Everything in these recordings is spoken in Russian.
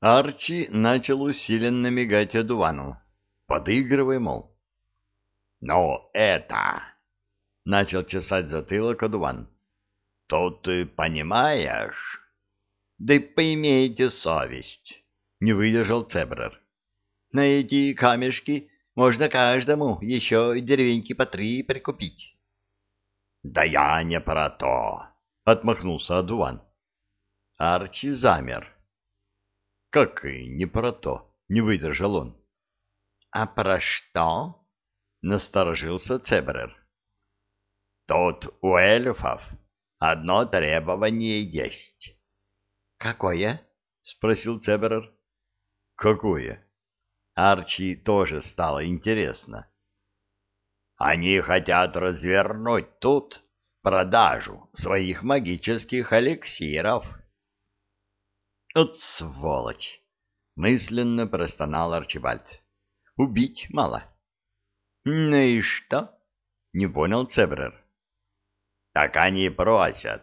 Арчи начал усиленно мигать одувану, подыгрывая, мол. «Ну, это...» — начал чесать затылок одуван. «Тут ты понимаешь...» «Да поимейте совесть!» — не выдержал Цебрер. «На эти камешки можно каждому еще деревеньки по три прикупить». «Да я не про то!» — отмахнулся одуван. Арчи замер. «Как и не про то?» — не выдержал он. «А про что?» — насторожился Цебрер. «Тут у эльфов одно требование есть». «Какое?» — спросил Цебрер. «Какое?» Арчи тоже стало интересно. «Они хотят развернуть тут продажу своих магических эликсиров». «От сволочь!» — мысленно простонал Арчибальд. «Убить мало». «Ну и что?» — не понял Цебрер. «Так они просят,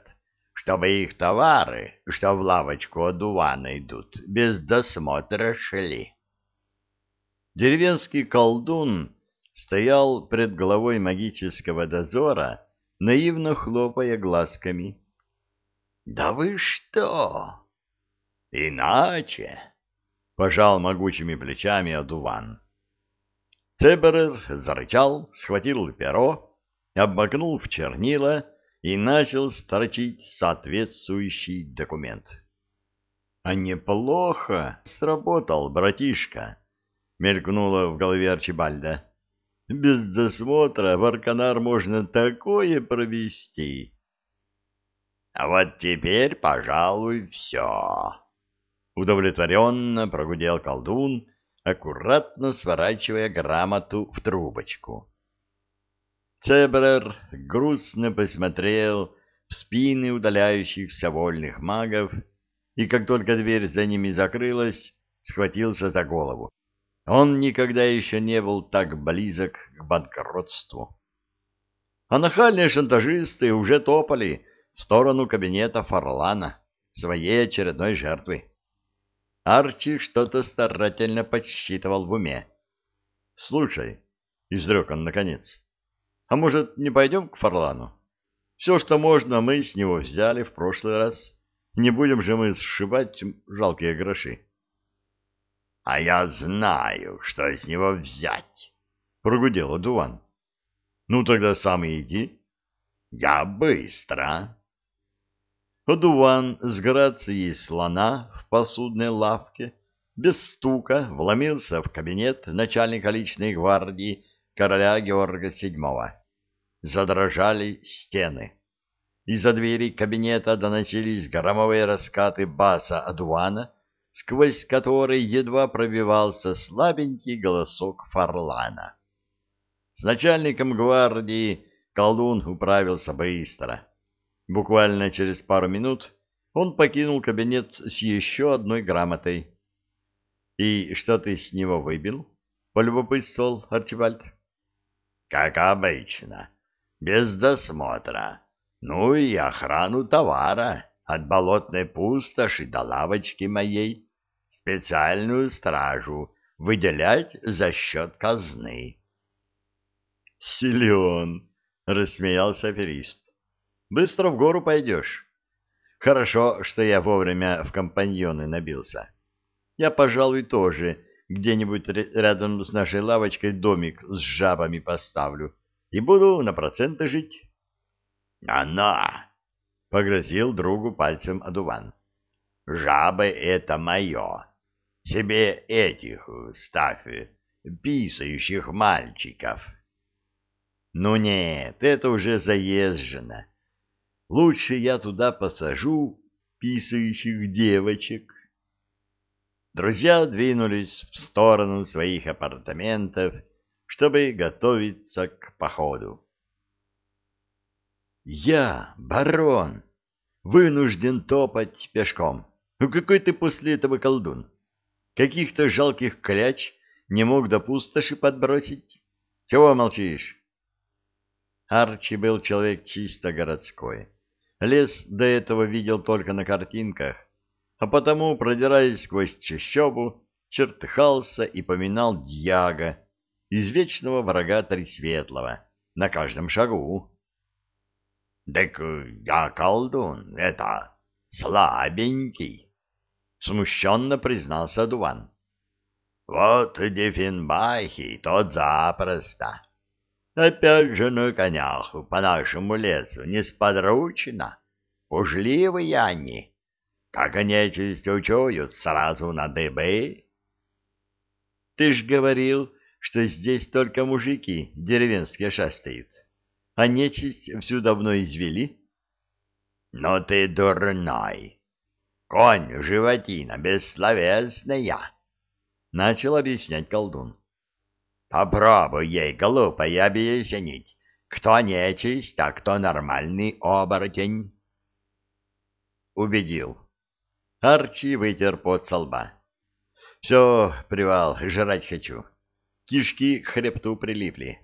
чтобы их товары, что в лавочку одувана идут, без досмотра шли». Деревенский колдун стоял пред головой магического дозора, наивно хлопая глазками. «Да вы что?» «Иначе!» — пожал могучими плечами одуван. Цеберер зарычал, схватил перо, обмакнул в чернила и начал строчить соответствующий документ. — А неплохо сработал, братишка, — мелькнуло в голове Арчибальда. — Без досмотра в Арканар можно такое провести. — А вот теперь, пожалуй, все. Удовлетворенно прогудел колдун, аккуратно сворачивая грамоту в трубочку. Цебрер грустно посмотрел в спины удаляющихся вольных магов, и как только дверь за ними закрылась, схватился за голову. Он никогда еще не был так близок к банкротству. А нахальные шантажисты уже топали в сторону кабинета Фарлана, своей очередной жертвы. Арчи что-то старательно подсчитывал в уме. — Слушай, — изрек он наконец, — а может, не пойдем к Фарлану? Все, что можно, мы с него взяли в прошлый раз. Не будем же мы сшибать жалкие гроши. — А я знаю, что с него взять, — прогудел Дуван. — Ну, тогда сам иди. — Я быстро. Одуван с грацией слона в посудной лавке без стука вломился в кабинет начальника личной гвардии короля Георга VII. Задрожали стены. Из-за двери кабинета доносились громовые раскаты баса одувана, сквозь который едва пробивался слабенький голосок Фарлана. С начальником гвардии колдун управился быстро. Буквально через пару минут он покинул кабинет с еще одной грамотой. — И что ты с него выбил? — полюбопытствовал Арчибальд. — Как обычно, без досмотра. Ну и охрану товара от болотной пустоши до лавочки моей, специальную стражу выделять за счет казны. — Силен! — рассмеялся аферист. Быстро в гору пойдешь. Хорошо, что я вовремя в компаньоны набился. Я, пожалуй, тоже где-нибудь рядом с нашей лавочкой домик с жабами поставлю и буду на проценты жить. «Она!» — погрозил другу пальцем одуван. «Жабы — это мое. Себе этих ставь, писающих мальчиков». «Ну нет, это уже заезжено. Лучше я туда посажу писающих девочек. Друзья двинулись в сторону своих апартаментов, чтобы готовиться к походу. Я, барон, вынужден топать пешком. Ну какой ты после этого колдун? Каких-то жалких кляч не мог до пустоши подбросить? Чего молчишь? Арчи был человек чисто городской. Лес до этого видел только на картинках, а потому, продираясь сквозь чащобу, чертыхался и поминал дьяга, извечного врага Тресветлого, на каждом шагу. — Так я колдун, это, слабенький, — смущенно признался Дуван. — Вот Дефенбахи, тот запросто. Опять же на конях по нашему лесу несподручно, пужливые они. Как нечисть учуют, сразу на дыбы. — Ты ж говорил, что здесь только мужики деревенские шастают, а нечисть всю давно извели. — Но ты дурной! Конь, животина, бессловесная! — начал объяснять колдун. — Попробуй ей, глупой, объяснить, кто нечисть, а кто нормальный оборотень. Убедил. Арчи вытер пот со лба. — Все, привал, жрать хочу. — Кишки к хребту прилипли.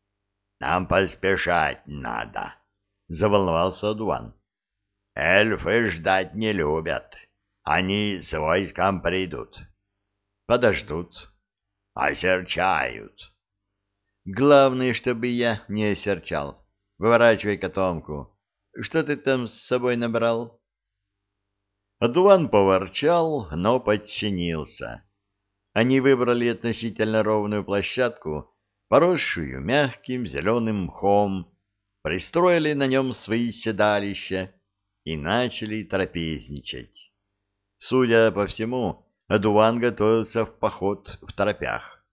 — Нам поспешать надо, — заволновался Дуан. — Эльфы ждать не любят. Они с войском придут. — Подождут. — Осерчают. — Главное, чтобы я не осерчал. Выворачивай котомку. Что ты там с собой набрал? Адуан поворчал, но подчинился. Они выбрали относительно ровную площадку, поросшую мягким зеленым мхом, пристроили на нем свои седалища и начали трапезничать. Судя по всему, Адуван готовился в поход в торопях.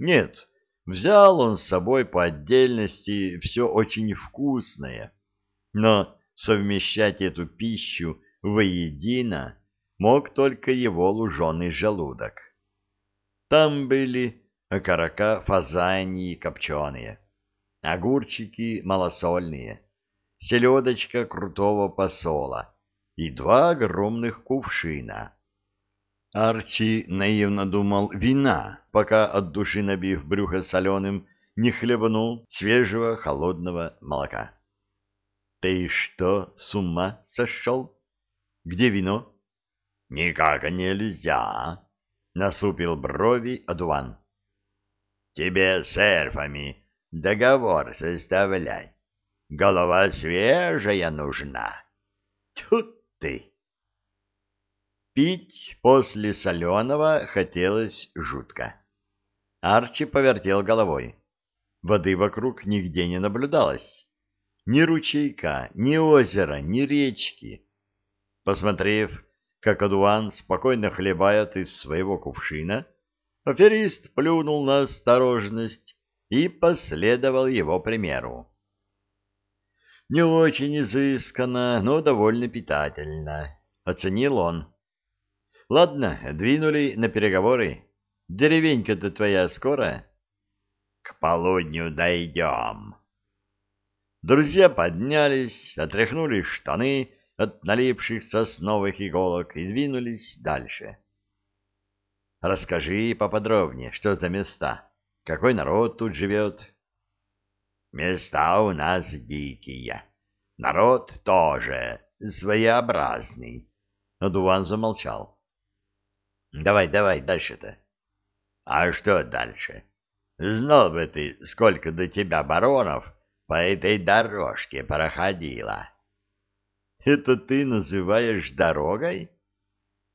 Нет, взял он с собой по отдельности все очень вкусное, но совмещать эту пищу воедино мог только его луженый желудок. Там были окорока фазании копченые, огурчики малосольные, селедочка крутого посола и два огромных кувшина. Арчи наивно думал вина, пока от души набив брюхо соленым, не хлебнул свежего холодного молока. — Ты что, с ума сошел? Где вино? — Никак нельзя, насупил брови одуван. Тебе с эльфами договор составлять. Голова свежая нужна. Тут ты. Пить после соленого хотелось жутко. Арчи повертел головой. Воды вокруг нигде не наблюдалось. Ни ручейка, ни озера, ни речки. Посмотрев как Адуан спокойно хлебает из своего кувшина, аферист плюнул на осторожность и последовал его примеру. Не очень изысканно, но довольно питательно, оценил он. Ладно, двинули на переговоры. Деревенька-то твоя скоро? К полудню дойдем. Друзья поднялись, отряхнули штаны от налипших сосновых иголок и двинулись дальше. Расскажи поподробнее, что за места, какой народ тут живет. Места у нас дикие, народ тоже своеобразный. Адуван замолчал. Давай, давай, дальше-то. А что дальше? Знал бы ты, сколько до тебя баронов по этой дорожке проходило. Это ты называешь дорогой?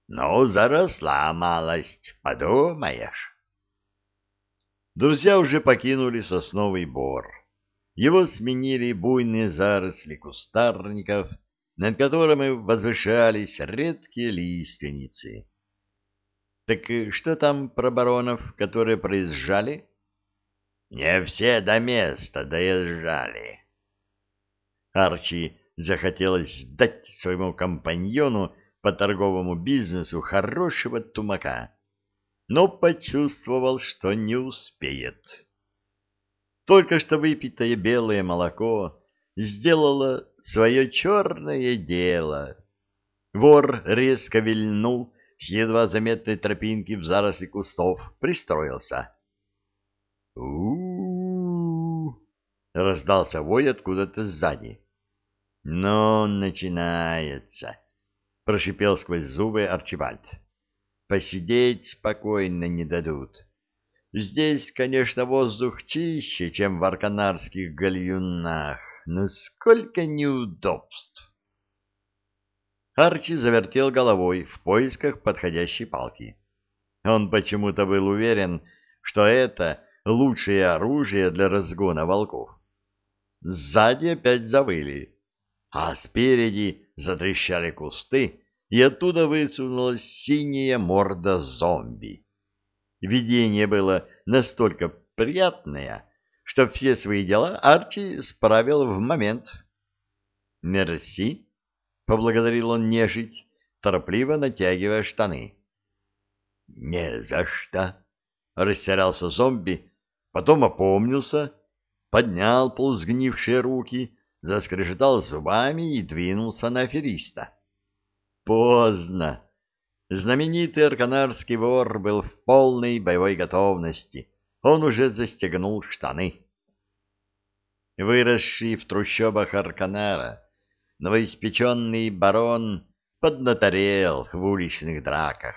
Ну, заросла малость, подумаешь. Друзья уже покинули сосновый бор. Его сменили буйные заросли кустарников, над которыми возвышались редкие лиственницы. Так что там про баронов, которые проезжали? Не все до места доезжали. Арчи захотелось дать своему компаньону по торговому бизнесу хорошего тумака, но почувствовал, что не успеет. Только что выпитое белое молоко сделало свое черное дело. Вор резко вильнул с едва заметной тропинки в заросли кустов, пристроился. у, -у, -у, раздался вой откуда-то сзади. Ну, начинается. прошипел сквозь зубы Арчибальд. Посидеть спокойно не дадут. Здесь, конечно, воздух чище, чем в арканарских гальюнах, но сколько неудобств! Арчи завертел головой в поисках подходящей палки. Он почему-то был уверен, что это лучшее оружие для разгона волков. Сзади опять завыли, а спереди затрещали кусты, и оттуда высунулась синяя морда зомби. Видение было настолько приятное, что все свои дела Арчи справил в момент. «Мерси», — поблагодарил он нежить, торопливо натягивая штаны. «Не за что», — растерялся зомби, потом опомнился, поднял полусгнившие руки, заскрежетал зубами и двинулся на афериста. Поздно. Знаменитый арканарский вор был в полной боевой готовности. Он уже застегнул штаны. Выросший в трущобах Арканара, новоиспеченный барон поднаторел в уличных драках,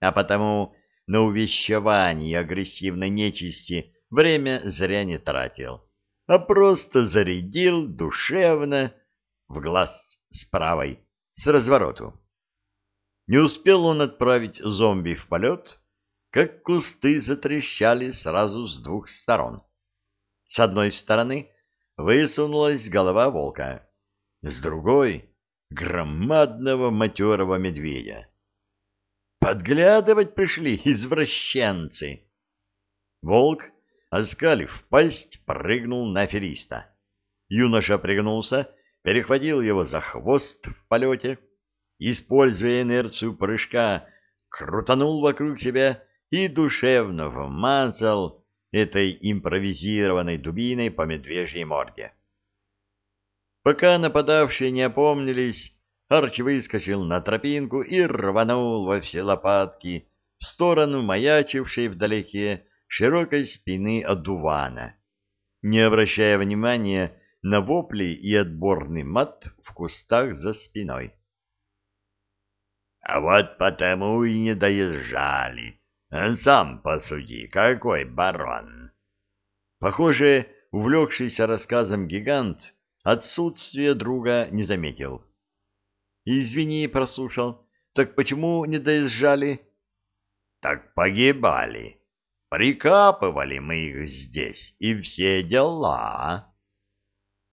а потому на увещевание агрессивной нечисти время зря не тратил, а просто зарядил душевно в глаз с правой, с развороту. Не успел он отправить зомби в полет, как кусты затрещали сразу с двух сторон. С одной стороны высунулась голова волка, с другой — громадного матерого медведя. Подглядывать пришли извращенцы. Волк, оскалив пасть, прыгнул на афериста. Юноша пригнулся, перехватил его за хвост в полете — используя инерцию прыжка, крутанул вокруг себя и душевно вмазал этой импровизированной дубиной по медвежьей морде. Пока нападавшие не опомнились, Арчи выскочил на тропинку и рванул во все лопатки в сторону маячившей вдалеке широкой спины одувана, не обращая внимания на вопли и отборный мат в кустах за спиной. А вот потому и не доезжали. Сам посуди, какой барон. Похоже, увлекшийся рассказом гигант отсутствие друга не заметил. Извини, прослушал. Так почему не доезжали? Так погибали. Прикапывали мы их здесь, и все дела.